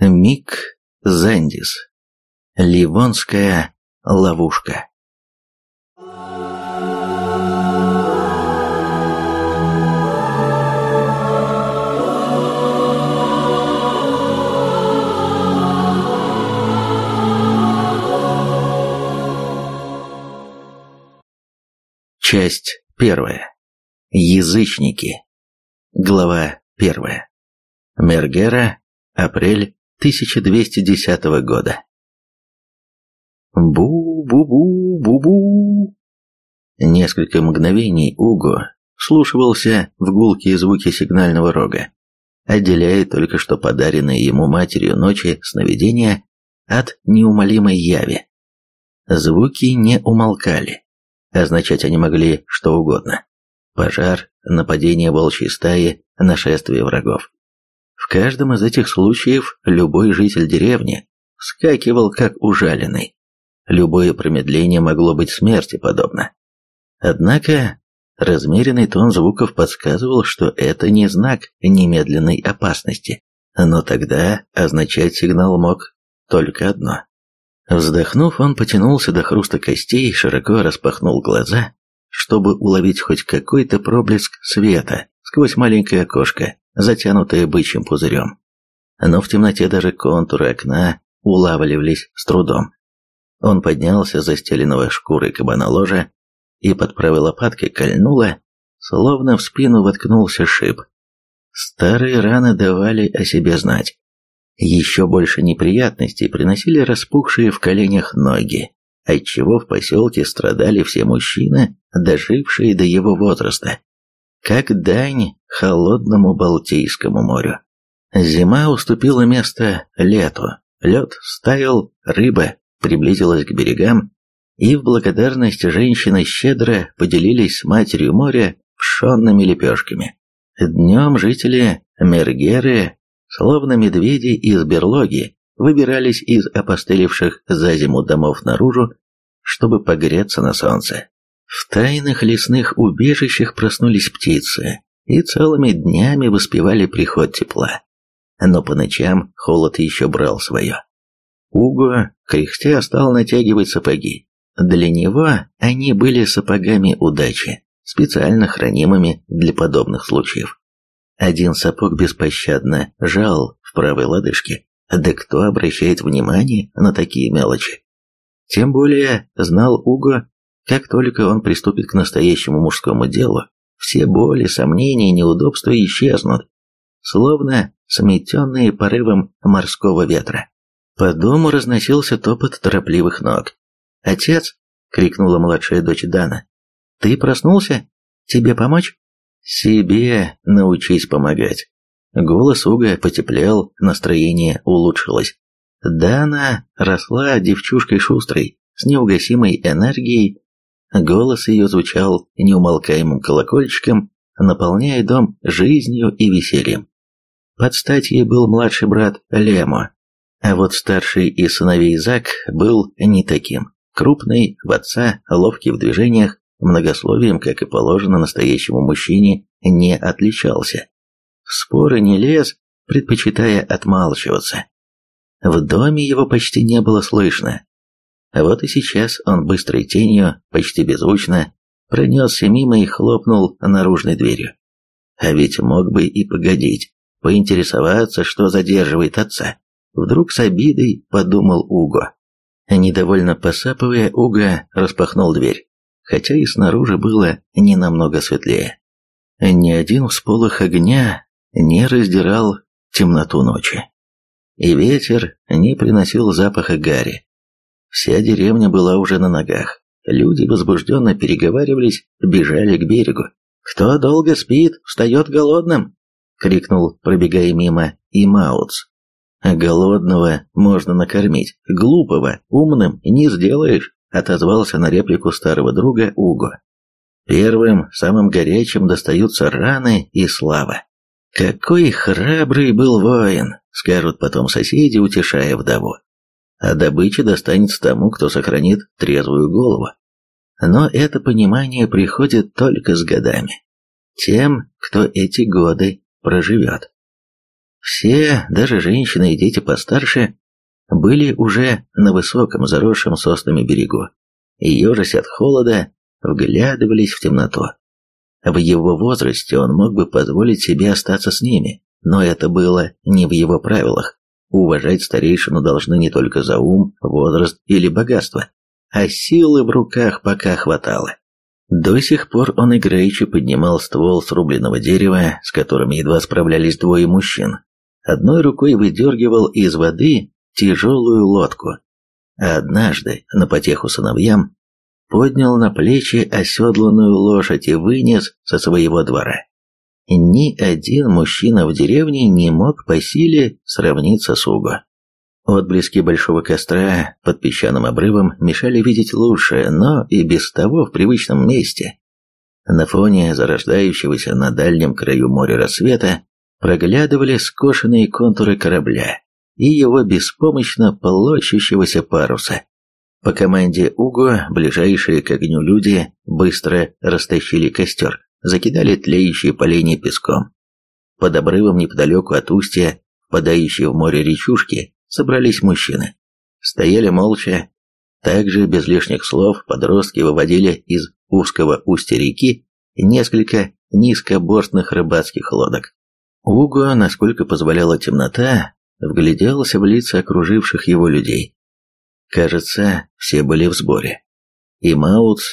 Мик Зандис. Ливонская ловушка. Часть первая. Язычники. Глава первая. Мергера. Апрель 1210 года. Бу-бу-бу-бу-бу. Несколько мгновений Уго вслушивался в гулкие звуки сигнального рога, отделяя только что подаренные ему матерью ночи сновидения от неумолимой яви. Звуки не умолкали. Означать они могли что угодно. Пожар, нападение волчьей стаи, нашествие врагов. В каждом из этих случаев любой житель деревни вскакивал как ужаленный. Любое промедление могло быть смерти подобно. Однако размеренный тон звуков подсказывал, что это не знак немедленной опасности. Но тогда означать сигнал мог только одно. Вздохнув, он потянулся до хруста костей, широко распахнул глаза, чтобы уловить хоть какой-то проблеск света сквозь маленькое окошко, затянутое бычьим пузырем. Но в темноте даже контуры окна улавливались с трудом. Он поднялся за стеленного шкурой кабана ложа и под правой лопаткой кольнуло, словно в спину воткнулся шип. Старые раны давали о себе знать. Еще больше неприятностей приносили распухшие в коленях ноги, отчего в поселке страдали все мужчины, дожившие до его возраста. Как дань холодному Балтийскому морю. Зима уступила место лету, лед стаял, рыба приблизилась к берегам, и в благодарность женщины щедро поделились с матерью моря пшенными лепешками. Днем жители Мергеры, словно медведи из берлоги, выбирались из опостылевших за зиму домов наружу, чтобы погреться на солнце. В тайных лесных убежищах проснулись птицы и целыми днями воспевали приход тепла. Но по ночам холод еще брал свое. Уго, кряхтя, стал натягивать сапоги. Для него они были сапогами удачи, специально хранимыми для подобных случаев. Один сапог беспощадно жал в правой лодыжке. Да кто обращает внимание на такие мелочи? Тем более знал Уго, как только он приступит к настоящему мужскому делу, все боли, сомнения, неудобства исчезнут, словно сметенные порывом морского ветра. По дому разносился топот торопливых ног. «Отец!» — крикнула младшая дочь Дана. «Ты проснулся? Тебе помочь?» «Себе научись помогать». Голос Уга потеплел, настроение улучшилось. Дана росла девчушкой шустрой, с неугасимой энергией. Голос ее звучал неумолкаемым колокольчиком, наполняя дом жизнью и весельем. Под стать ей был младший брат Лемо, а вот старший из сыновей Зак был не таким. Крупный, в отца, ловкий в движениях, многословием, как и положено настоящему мужчине, не отличался. В споры не лез, предпочитая отмалчиваться. В доме его почти не было слышно. А вот и сейчас он быстрой тенью, почти беззвучно, пронесся мимо и хлопнул наружной дверью. А ведь мог бы и погодить, поинтересоваться, что задерживает отца. Вдруг с обидой подумал Уго. Недовольно посапывая, Уго распахнул дверь, хотя и снаружи было не намного светлее. Ни один всполох огня не раздирал темноту ночи. И ветер не приносил запаха гари. Вся деревня была уже на ногах. Люди возбужденно переговаривались, бежали к берегу. «Кто долго спит, встает голодным!» — крикнул, пробегая мимо, и Мауц. Голодного можно накормить, глупого умным не сделаешь, отозвался на реплику старого друга Уго. Первым, самым горячим достаются раны и слава. Какой храбрый был воин, скажут потом соседи, утешая вдову. А добыча достанется тому, кто сохранит трезвую голову. Но это понимание приходит только с годами. Тем, кто эти годы проживет. Все, даже женщины и дети постарше, были уже на высоком заросшем соснами берегу, и, ежась от холода, вглядывались в темноту. В его возрасте он мог бы позволить себе остаться с ними, но это было не в его правилах. Уважать старейшину должны не только за ум, возраст или богатство, а силы в руках пока хватало. До сих пор он играючи поднимал ствол срубленного дерева, с которым едва справлялись двое мужчин. Одной рукой выдергивал из воды тяжелую лодку, а однажды, на потеху сыновьям, поднял на плечи оседланную лошадь и вынес со своего двора. Ни один мужчина в деревне не мог по силе сравниться с Уго. Отблески большого костра под песчаным обрывом мешали видеть лучше, но и без того в привычном месте. На фоне зарождающегося на дальнем краю моря рассвета проглядывали скошенные контуры корабля и его беспомощно полощущегося паруса. По команде Уго ближайшие к огню люди быстро растащили костер, закидали тлеющие поленья песком. Под обрывом неподалеку от устья, впадающей в море речушки, собрались мужчины. Стояли молча. Также, без лишних слов, подростки выводили из узкого устья реки несколько низкобортных рыбацких лодок. Уго, насколько позволяла темнота, вгляделся в лица окруживших его людей. Кажется, все были в сборе. И Маутс,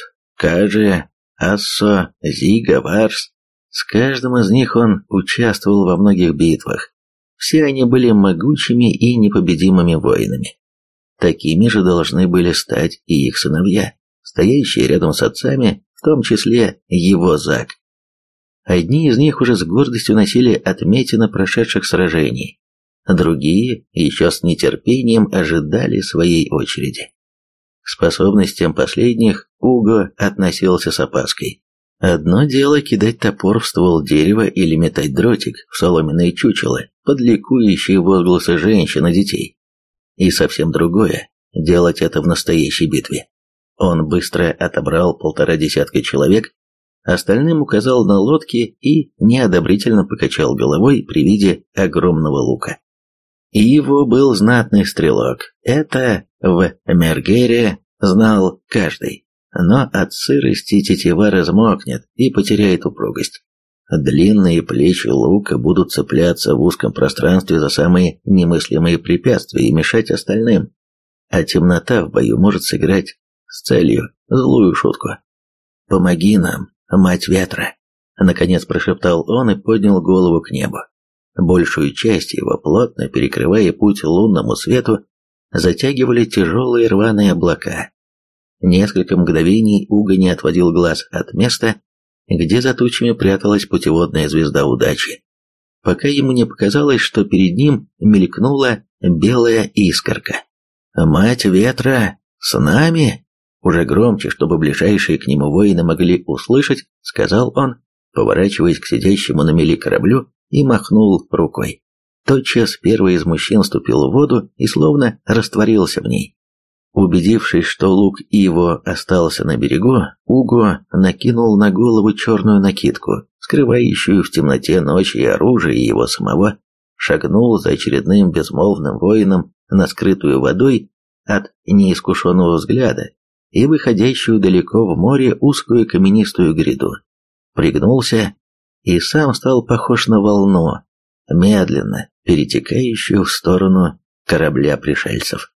Кажи, Ассо, Зига, Варс. С каждым из них он участвовал во многих битвах, все они были могучими и непобедимыми воинами. Такими же должны были стать и их сыновья, стоящие рядом с отцами, в том числе его Зак. Одни из них уже с гордостью носили отметины прошедших сражений, другие еще с нетерпением ожидали своей очереди. Способностям последних Уго относился с опаской. Одно дело кидать топор в ствол дерева или метать дротик в соломенные чучело, под ликующие возгласы женщин и детей. И совсем другое – делать это в настоящей битве. Он быстро отобрал полтора десятка человек, остальным указал на лодки и неодобрительно покачал головой при виде огромного лука. И его был знатный стрелок. Это в Мергере знал каждый но от сырости тетива размокнет и потеряет упругость. Длинные плечи лука будут цепляться в узком пространстве за самые немыслимые препятствия и мешать остальным. А темнота в бою может сыграть с целью злую шутку. «Помоги нам, мать ветра!» Наконец прошептал он и поднял голову к небу. Большую часть его, плотно перекрывая путь лунному свету, затягивали тяжелые рваные облака, Несколько мгновений Уга не отводил глаз от места, где за тучами пряталась путеводная звезда удачи, пока ему не показалось, что перед ним мелькнула белая искорка. «Мать ветра, с нами!» Уже громче, чтобы ближайшие к нему воины могли услышать, сказал он, поворачиваясь к сидящему на мели кораблю и махнул рукой. Тотчас первый из мужчин ступил в воду и словно растворился в ней. Убедившись, что лук Иво остался на берегу, Уго накинул на голову черную накидку, скрывающую в темноте ночи и оружие его самого, шагнул за очередным безмолвным воином на скрытую водой от неискушенного взгляда и выходящую далеко в море узкую каменистую гряду. Пригнулся и сам стал похож на волну, медленно перетекающую в сторону корабля пришельцев.